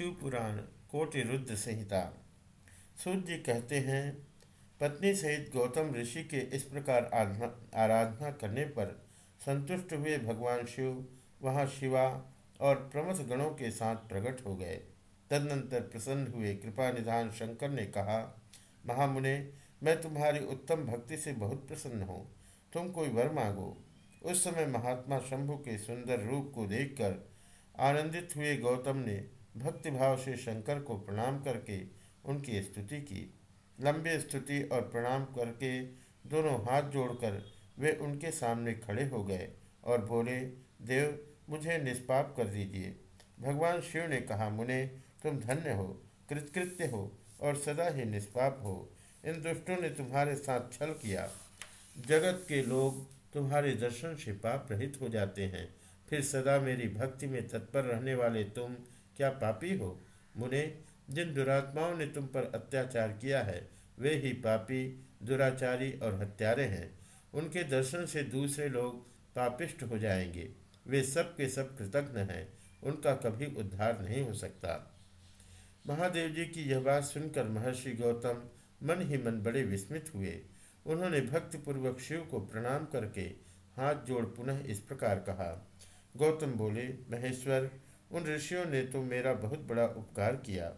शिवपुराण कोटि रुद्र संहिता। सूर्य कहते हैं, पत्नी सहित गौतम ऋषि के इस प्रकार आराधना करने पर संतुष्ट हुए भगवान शिव वहाँ शिवा और प्रमथ गणों के साथ प्रकट हो गए। तदनंतर प्रसन्न हुए कृपा निधान शंकर ने कहा, महामुने, मैं तुम्हारी उत्तम भक्ति से बहुत प्रसन्न हूँ। तुम कोई वर मांगो। उस समय महात्मा शंभु के सुंदर रूप को देखकर आनंदित हुए गौतम ने भक्तिभाव से शंकर को प्रणाम करके उनकी स्तुति की। लंबे स्तुति और प्रणाम करके दोनों हाथ जोड़कर वे उनके सामने खड़े हो गए और बोले, देव, मुझे निष्पाप कर दीजिए। भगवान शिव ने कहा, मुने, तुम धन्य हो, कृतकृत्य हो और सदा ही निष्पाप हो। इन दुष्टों ने तुम्हारे साथ छल किया। जगत के लोग तुम्हारे दर्शन से पाप रहित हो जाते हैं। फिर सदा मेरी भक्ति में तत्पर रहने वाले तुम क्या पापी हो? मुने, जिन दुरात्माओं ने तुम पर अत्याचार किया है, वे ही पापी, दुराचारी और हत्यारे हैं। उनके दर्शन से दूसरे लोग पापिष्ट हो जाएँगे। वे सब के सब कृतज्ञ हैं, उनका कभी उद्धार नहीं हो सकता। महादेव जी की यह बात सुनकर महर्षि गौतम मन ही मन बड़े विस्मित हुए। उन्होंने भक्तिपूर्वक शिव को प्रणाम करके हाथ जोड़ पुनः इस प्रकार कहा। गौतम बोले, महेश्वर उन ऋषियों ने तो मेरा बहुत बड़ा उपकार किया।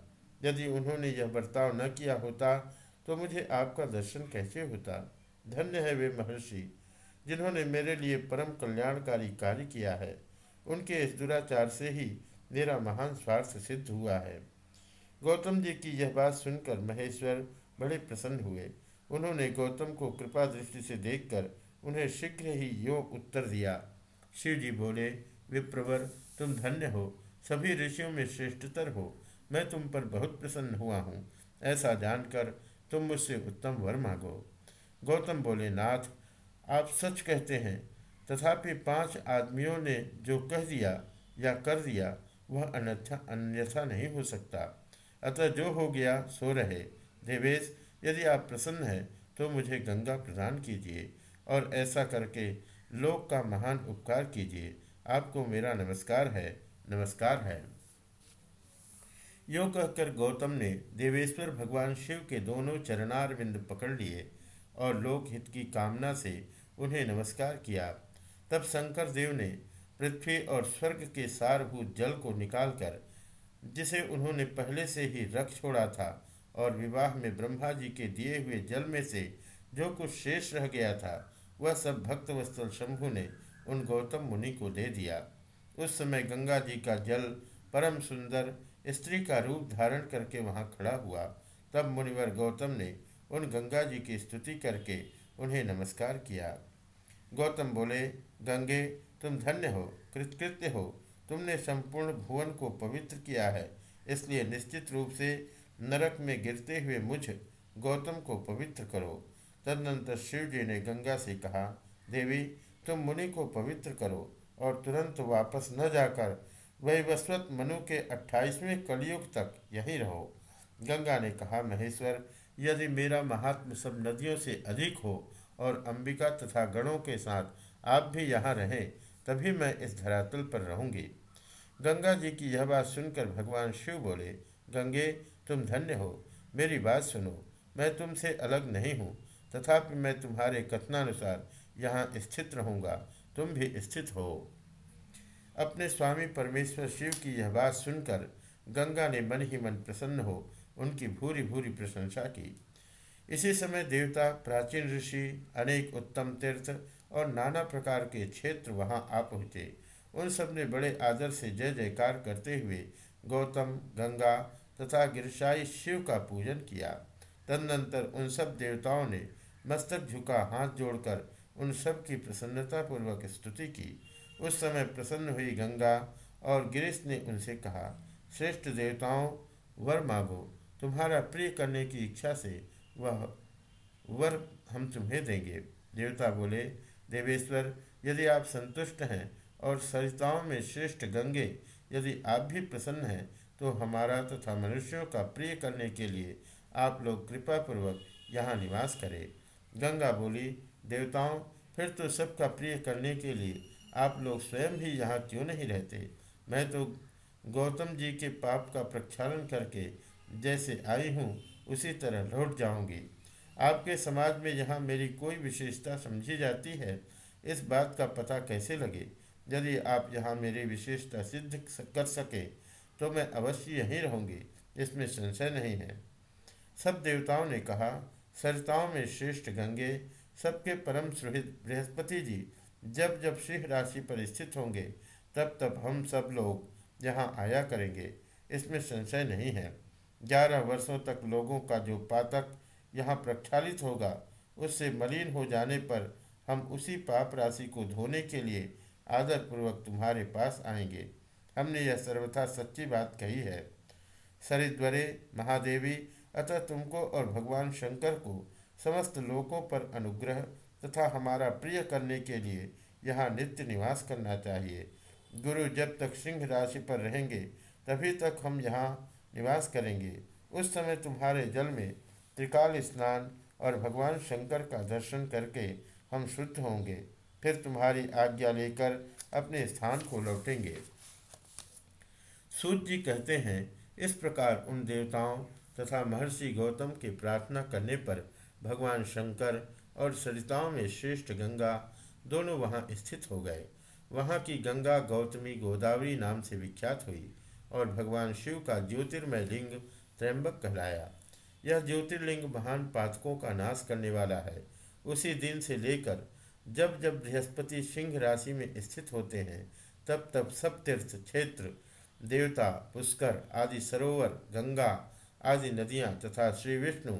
यदि उन्होंने यह बर्ताव न किया होता तो मुझे आपका दर्शन कैसे होता? धन्य है वे महर्षि, जिन्होंने मेरे लिए परम कल्याणकारी कार्य किया है। उनके इस दुराचार से ही मेरा महान स्वार्थ सिद्ध हुआ है। गौतम जी की यह बात सुनकर महेश्वर बड़े प्रसन्न हुए। उन्होंने गौतम को कृपा दृष्टि से देखकर उन्हें शीघ्र ही यो उत्तर दिया। शिव जी बोले, विप्रवर, तुम धन्य हो। सभी ऋषियों में श्रेष्ठतर हो। मैं तुम पर बहुत प्रसन्न हुआ हूँ। ऐसा जानकर तुम मुझसे उत्तम वर मांगो। गौतम बोले, नाथ, आप सच कहते हैं। तथापि पाँच आदमियों ने जो कह दिया या कर दिया, वह अन्यथा अन्यथा नहीं हो सकता। अतः जो हो गया, सो रहे। देवेश, यदि आप प्रसन्न हैं तो मुझे गंगा प्रदान कीजिए और ऐसा करके लोक का महान उपकार कीजिए। आपको मेरा नमस्कार है। नमस्कार है यो कहकर गौतम ने देवेश्वर भगवान शिव के दोनों चरणारविंद पकड़ लिए और लोकहित की कामना से उन्हें नमस्कार किया। तब शंकर देव ने पृथ्वी और स्वर्ग के सारभूत जल को निकालकर, जिसे उन्होंने पहले से ही रख छोड़ा था और विवाह में ब्रह्मा जी के दिए हुए जल में से जो कुछ शेष रह गया था, वह सब भक्तवत्सल शंभु ने उन गौतम मुनि को दे दिया। उस समय गंगा जी का जल परम सुंदर स्त्री का रूप धारण करके वहाँ खड़ा हुआ। तब मुनिवर गौतम ने उन गंगा जी की स्तुति करके उन्हें नमस्कार किया। गौतम बोले, गंगे, तुम धन्य हो, कृतकृत्य हो। तुमने संपूर्ण भुवन को पवित्र किया है। इसलिए निश्चित रूप से नरक में गिरते हुए मुझ गौतम को पवित्र करो। तदनंतर शिव जी ने गंगा से कहा, देवी, तुम मुनि को पवित्र करो। और तुरंत वापस न जाकर वैवस्वत मनु के अट्ठाईसवें कलयुग तक यहीं रहो। गंगा ने कहा, महेश्वर, यदि मेरा महात्म सब नदियों से अधिक हो और अंबिका तथा गणों के साथ आप भी यहाँ रहें, तभी मैं इस धरातल पर रहूँगी। गंगा जी की यह बात सुनकर भगवान शिव बोले, गंगे, तुम धन्य हो। मेरी बात सुनो, मैं तुमसे अलग नहीं हूँ। तथापि मैं तुम्हारे कथनानुसार यहाँ स्थित रहूँगा। तुम भी स्थित हो। अपने स्वामी परमेश्वर शिव की यह बात सुनकर गंगा ने मन ही मन प्रसन्न हो उनकी भूरी भूरी प्रशंसा की। इसी समय देवता, प्राचीन ऋषि, अनेक उत्तम तीर्थ और नाना प्रकार के क्षेत्र वहाँ आ पहुँचे। उन सबने बड़े आदर से जय जयकार करते हुए गौतम, गंगा तथा गिरशाई शिव का पूजन किया। तदनंतर उन सब देवताओं ने मस्तक झुका हाथ जोड़कर उन सब की प्रसन्नतापूर्वक स्तुति की। उस समय प्रसन्न हुई गंगा और गिरीश ने उनसे कहा, श्रेष्ठ देवताओं, वर मांगो। तुम्हारा प्रिय करने की इच्छा से वह वर हम तुम्हें देंगे। देवता बोले, देवेश्वर, यदि आप संतुष्ट हैं और सरिताओं में श्रेष्ठ गंगे, यदि आप भी प्रसन्न हैं तो हमारा तथा मनुष्यों का प्रिय करने के लिए आप लोग कृपापूर्वक यहाँ निवास करें। गंगा बोली देवताओं, फिर तो सबका प्रिय करने के लिए आप लोग स्वयं भी यहाँ क्यों नहीं रहते? मैं तो गौतम जी के पाप का प्रक्षालन करके जैसे आई हूँ, उसी तरह लौट जाऊँगी। आपके समाज में यहाँ मेरी कोई विशेषता समझी जाती है? इस बात का पता कैसे लगे? यदि आप यहाँ मेरी विशेषता सिद्ध कर सके तो मैं अवश्य यहीं रहूँगी, इसमें संशय नहीं है। सब देवताओं ने कहा, सरिताओं में श्रेष्ठ गंगे सबके परम सुहृद बृहस्पति जी, जब जब सिंह राशि पर स्थित होंगे, तब तब हम सब लोग यहाँ आया करेंगे। इसमें संशय नहीं है। ग्यारह वर्षों तक लोगों का जो पातक यहाँ प्रक्षालित होगा, उससे मलिन हो जाने पर हम उसी पाप राशि को धोने के लिए आदरपूर्वक तुम्हारे पास आएँगे। हमने यह सर्वथा सच्ची बात कही है। सरिद्वरे, महादेवी, अतः तुमको और भगवान शंकर को समस्त लोकों पर अनुग्रह तथा हमारा प्रिय करने के लिए यहाँ नित्य निवास करना चाहिए। गुरु जब तक सिंह राशि पर रहेंगे, तभी तक हम यहाँ निवास करेंगे। उस समय तुम्हारे जल में त्रिकाल स्नान और भगवान शंकर का दर्शन करके हम शुद्ध होंगे। फिर तुम्हारी आज्ञा लेकर अपने स्थान को लौटेंगे। सूर्य जी कहते हैं, इस प्रकार उन देवताओं तथा महर्षि गौतम के प्रार्थना करने पर भगवान शंकर और सरिताओं में श्रेष्ठ गंगा दोनों वहाँ स्थित हो गए। वहाँ की गंगा गौतमी गोदावरी नाम से विख्यात हुई और भगवान शिव का ज्योतिर्मय लिंग त्रैंबक कहलाया। यह ज्योतिर्लिंग महान पातकों का नाश करने वाला है। उसी दिन से लेकर जब जब बृहस्पति सिंह राशि में स्थित होते हैं, तब तब सब तीर्थ क्षेत्र, देवता, पुष्कर आदि सरोवर, गंगा आदि नदियाँ तथा श्री विष्णु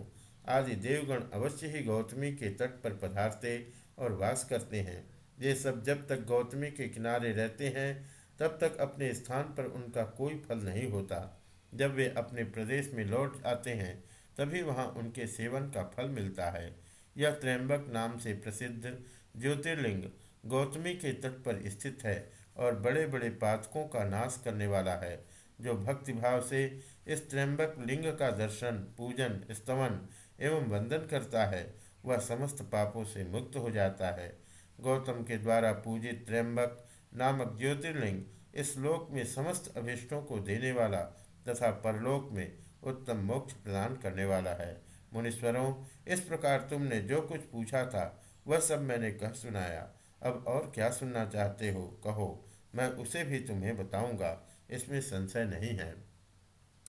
आदि देवगण अवश्य ही गौतमी के तट पर पधारते और वास करते हैं। ये सब जब तक गौतमी के किनारे रहते हैं, तब तक अपने स्थान पर उनका कोई फल नहीं होता। जब वे अपने प्रदेश में लौट आते हैं, तभी वहाँ उनके सेवन का फल मिलता है। यह त्रैंबक नाम से प्रसिद्ध ज्योतिर्लिंग गौतमी के तट पर स्थित है और बड़े बड़े पातकों का नाश करने वाला है, जो भक्तिभाव से इस त्रैंबक लिंग का दर्शन, पूजन, स्तवन एवं वंदन करता है, वह समस्त पापों से मुक्त हो जाता है। गौतम के द्वारा पूजित त्रैंबक नामक ज्योतिर्लिंग इस लोक में समस्त अभिष्टों को देने वाला तथा परलोक में उत्तम मोक्ष प्रदान करने वाला है। मुनीश्वरों, इस प्रकार तुमने जो कुछ पूछा था, वह सब मैंने कह सुनाया। अब और क्या सुनना चाहते हो, कहो, मैं उसे भी तुम्हें बताऊँगा, इसमें संशय नहीं है।